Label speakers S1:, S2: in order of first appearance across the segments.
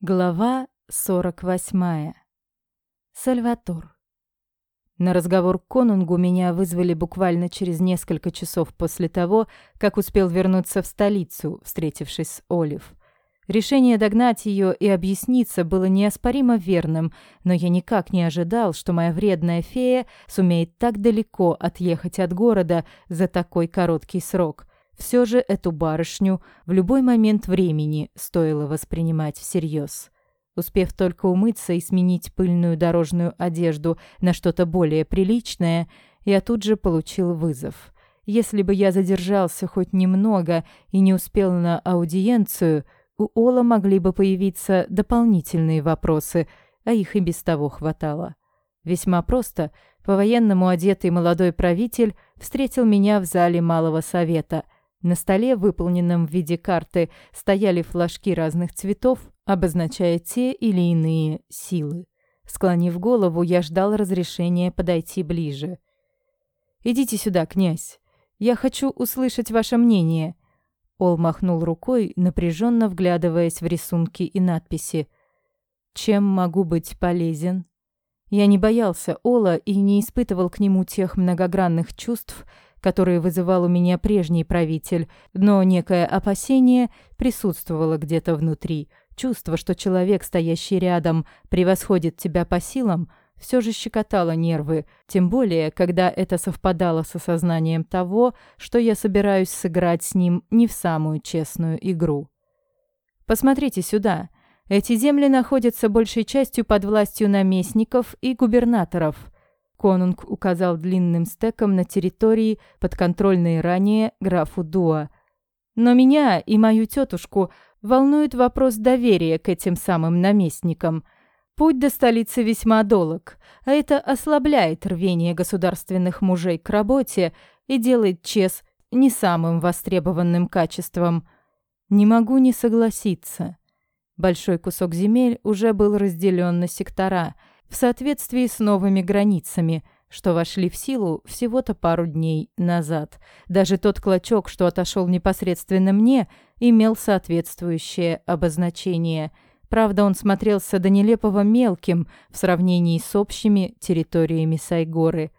S1: Глава 48. Сальватор. На разговор к конунгу меня вызвали буквально через несколько часов после того, как успел вернуться в столицу, встретившись с Олив. Решение догнать ее и объясниться было неоспоримо верным, но я никак не ожидал, что моя вредная фея сумеет так далеко отъехать от города за такой короткий срок. Все же эту барышню в любой момент времени стоило воспринимать всерьез. Успев только умыться и сменить пыльную дорожную одежду на что-то более приличное, я тут же получил вызов. Если бы я задержался хоть немного и не успел на аудиенцию, у Ола могли бы появиться дополнительные вопросы, а их и без того хватало. Весьма просто, по-военному одетый молодой правитель встретил меня в зале Малого Совета – на столе, выполненном в виде карты, стояли флажки разных цветов, обозначая те или иные силы. Склонив голову, я ждал разрешения подойти ближе. «Идите сюда, князь. Я хочу услышать ваше мнение». Ол махнул рукой, напряженно вглядываясь в рисунки и надписи. «Чем могу быть полезен?» Я не боялся Ола и не испытывал к нему тех многогранных чувств, которые вызывал у меня прежний правитель, но некое опасение присутствовало где-то внутри. Чувство, что человек, стоящий рядом, превосходит тебя по силам, все же щекотало нервы, тем более, когда это совпадало с осознанием того, что я собираюсь сыграть с ним не в самую честную игру. «Посмотрите сюда», эти земли находятся большей частью под властью наместников и губернаторов. Конунг указал длинным стеком на территории, подконтрольные ранее графу Дуа. Но меня и мою тетушку волнует вопрос доверия к этим самым наместникам. Путь до столицы весьма долг, а это ослабляет рвение государственных мужей к работе и делает чест не самым востребованным качеством. Не могу не согласиться. Большой кусок земель уже был разделен на сектора – в соответствии с новыми границами, что вошли в силу всего-то пару дней назад. Даже тот клочок, что отошел непосредственно мне, имел соответствующее обозначение. Правда, он смотрелся до нелепого мелким в сравнении с общими территориями Сайгоры.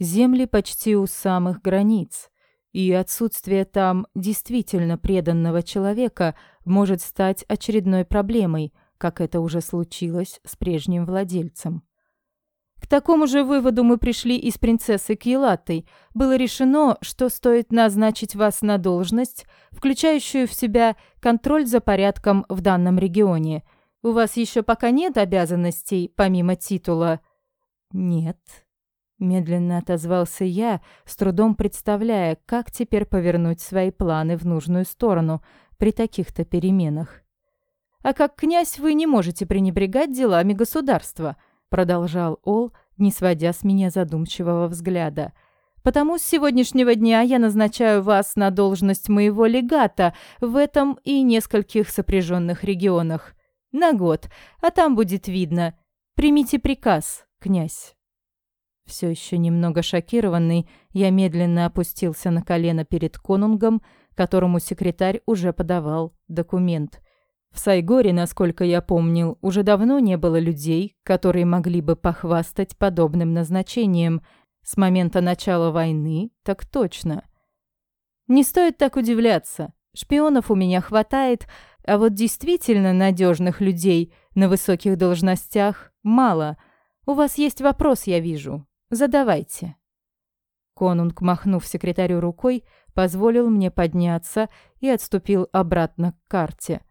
S1: Земли почти у самых границ. И отсутствие там действительно преданного человека может стать очередной проблемой, как это уже случилось с прежним владельцем. К такому же выводу мы пришли и с принцессой Кьелатой. Было решено, что стоит назначить вас на должность, включающую в себя контроль за порядком в данном регионе. У вас еще пока нет обязанностей, помимо титула? Нет. Медленно отозвался я, с трудом представляя, как теперь повернуть свои планы в нужную сторону при таких-то переменах. А как князь вы не можете пренебрегать делами государства, продолжал Ол, не сводя с меня задумчивого взгляда. Потому с сегодняшнего дня я назначаю вас на должность моего легата в этом и нескольких сопряженных регионах. На год, а там будет видно. Примите приказ, князь. Все еще немного шокированный, я медленно опустился на колено перед конунгом, которому секретарь уже подавал документ – в Сайгоре, насколько я помнил, уже давно не было людей, которые могли бы похвастать подобным назначением. С момента начала войны, так точно. Не стоит так удивляться. Шпионов у меня хватает, а вот действительно надежных людей на высоких должностях мало. У вас есть вопрос, я вижу. Задавайте. Конунг, махнув секретарю рукой, позволил мне подняться и отступил обратно к карте –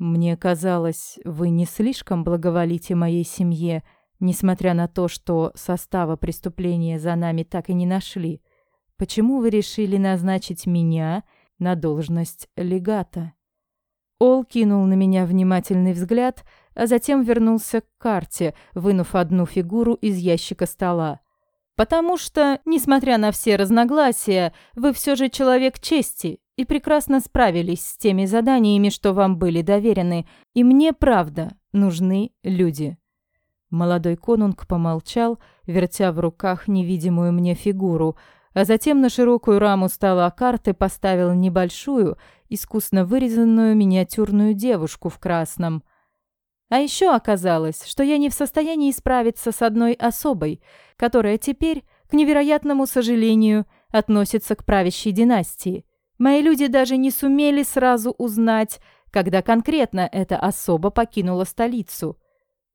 S1: мне казалось, вы не слишком благоволите моей семье, несмотря на то, что состава преступления за нами так и не нашли. Почему вы решили назначить меня на должность легата? Ол кинул на меня внимательный взгляд, а затем вернулся к карте, вынув одну фигуру из ящика стола. «Потому что, несмотря на все разногласия, вы все же человек чести и прекрасно справились с теми заданиями, что вам были доверены, и мне, правда, нужны люди». Молодой конунг помолчал, вертя в руках невидимую мне фигуру, а затем на широкую раму стола карты поставил небольшую, искусно вырезанную миниатюрную девушку в красном. А еще оказалось, что я не в состоянии справиться с одной особой, которая теперь, к невероятному сожалению, относится к правящей династии. Мои люди даже не сумели сразу узнать, когда конкретно эта особа покинула столицу.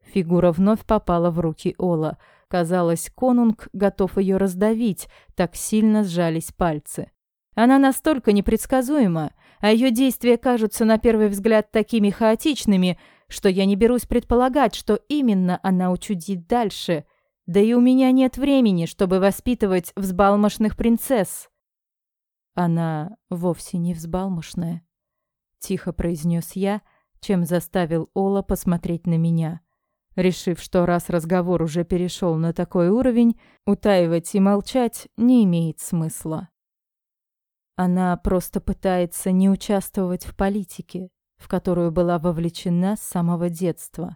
S1: Фигура вновь попала в руки Ола. Казалось, конунг готов ее раздавить, так сильно сжались пальцы. Она настолько непредсказуема, а ее действия кажутся на первый взгляд такими хаотичными, что я не берусь предполагать, что именно она учудит дальше. Да и у меня нет времени, чтобы воспитывать взбалмошных принцесс. Она вовсе не взбалмошная, тихо произнес я, чем заставил Ола посмотреть на меня. Решив, что раз разговор уже перешел на такой уровень, утаивать и молчать не имеет смысла. Она просто пытается не участвовать в политике, в которую была вовлечена с самого детства.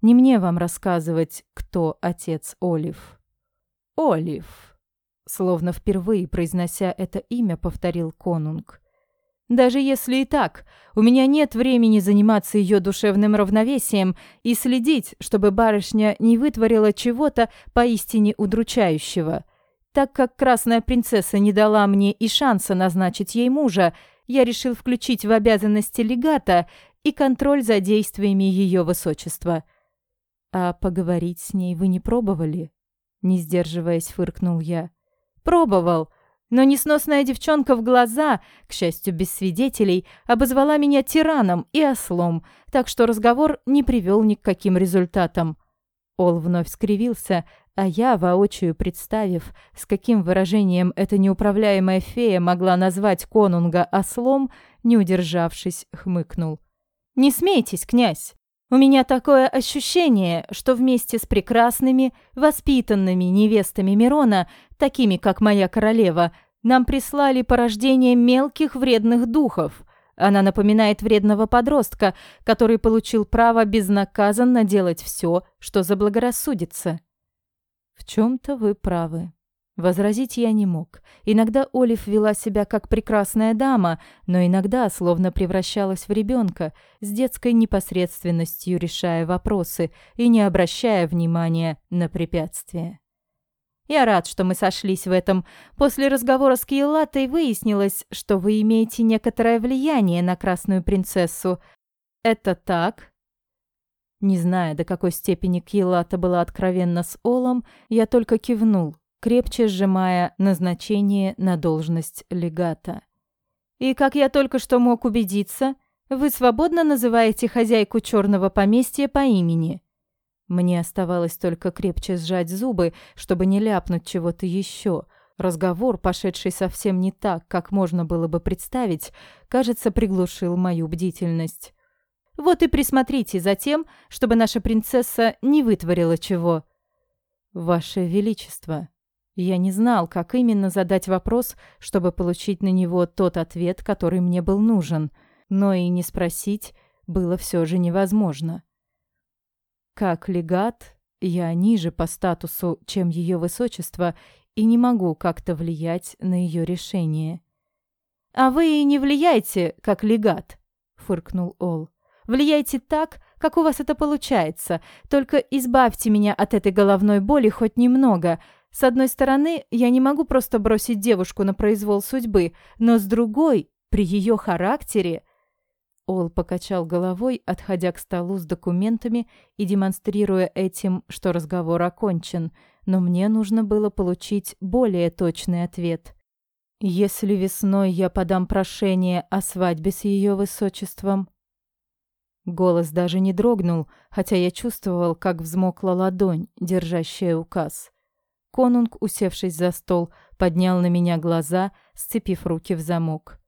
S1: Не мне вам рассказывать, кто отец Олив. Олив, словно впервые произнося это имя, повторил Конунг. Даже если и так, у меня нет времени заниматься ее душевным равновесием и следить, чтобы барышня не вытворила чего-то поистине удручающего. Так как красная принцесса не дала мне и шанса назначить ей мужа, я решил включить в обязанности легата и контроль за действиями ее высочества. А поговорить с ней вы не пробовали? Не сдерживаясь, фыркнул я. Пробовал, но несносная девчонка в глаза, к счастью, без свидетелей, обозвала меня тираном и ослом, так что разговор не привел ни к каким результатам. Ол вновь скривился, а я, воочию представив, с каким выражением эта неуправляемая фея могла назвать конунга ослом, не удержавшись, хмыкнул. «Не смейтесь, князь! У меня такое ощущение, что вместе с прекрасными, воспитанными невестами Мирона, такими как моя королева, нам прислали порождение мелких вредных духов. Она напоминает вредного подростка, который получил право безнаказанно делать все, что заблагорассудится». В чем-то вы правы. Возразить я не мог. Иногда Олив вела себя как прекрасная дама, но иногда словно превращалась в ребенка, с детской непосредственностью решая вопросы и не обращая внимания на препятствия. Я рад, что мы сошлись в этом. После разговора с Киелатой выяснилось, что вы имеете некоторое влияние на красную принцессу. Это так? Не зная, до какой степени Килата была откровенна с Олом, я только кивнул, крепче сжимая назначение на должность легата. «И как я только что мог убедиться, вы свободно называете хозяйку черного поместья по имени». Мне оставалось только крепче сжать зубы, чтобы не ляпнуть чего-то еще. Разговор, пошедший совсем не так, как можно было бы представить, кажется, приглушил мою бдительность. Вот и присмотрите за тем, чтобы наша принцесса не вытворила чего. Ваше Величество, я не знал, как именно задать вопрос, чтобы получить на него тот ответ, который мне был нужен, но и не спросить было все же невозможно. Как легат, я ниже по статусу, чем ее высочество, и не могу как-то влиять на ее решение. «А вы не влияете, как легат», — фыркнул Ол. Влияйте так, как у вас это получается. Только избавьте меня от этой головной боли хоть немного. С одной стороны, я не могу просто бросить девушку на произвол судьбы, но с другой, при ее характере... Ол покачал головой, отходя к столу с документами и демонстрируя этим, что разговор окончен, но мне нужно было получить более точный ответ. Если весной я подам прошение о свадьбе с ее высочеством, Голос даже не дрогнул, хотя я чувствовал, как взмокла ладонь, держащая указ. Конунг, усевшись за стол, поднял на меня глаза, сцепив руки в замок.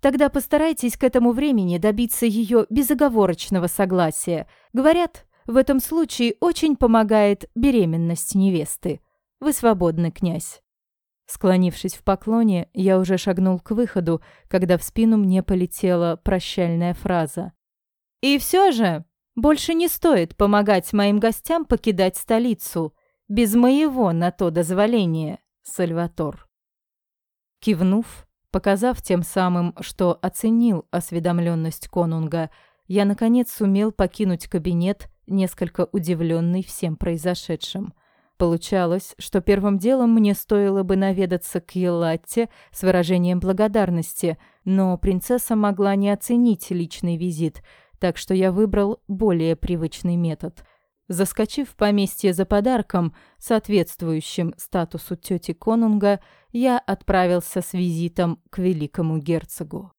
S1: «Тогда постарайтесь к этому времени добиться ее безоговорочного согласия. Говорят, в этом случае очень помогает беременность невесты. Вы свободны, князь». Склонившись в поклоне, я уже шагнул к выходу, когда в спину мне полетела прощальная фраза. И все же, больше не стоит помогать моим гостям покидать столицу без моего на то дозволения, Сальватор. Кивнув, показав тем самым, что оценил осведомленность конунга, я, наконец, сумел покинуть кабинет, несколько удивленный всем произошедшим. Получалось, что первым делом мне стоило бы наведаться к Елатте с выражением благодарности, но принцесса могла не оценить личный визит, так что я выбрал более привычный метод. Заскочив в поместье за подарком, соответствующим статусу тети Конунга, я отправился с визитом к великому герцогу.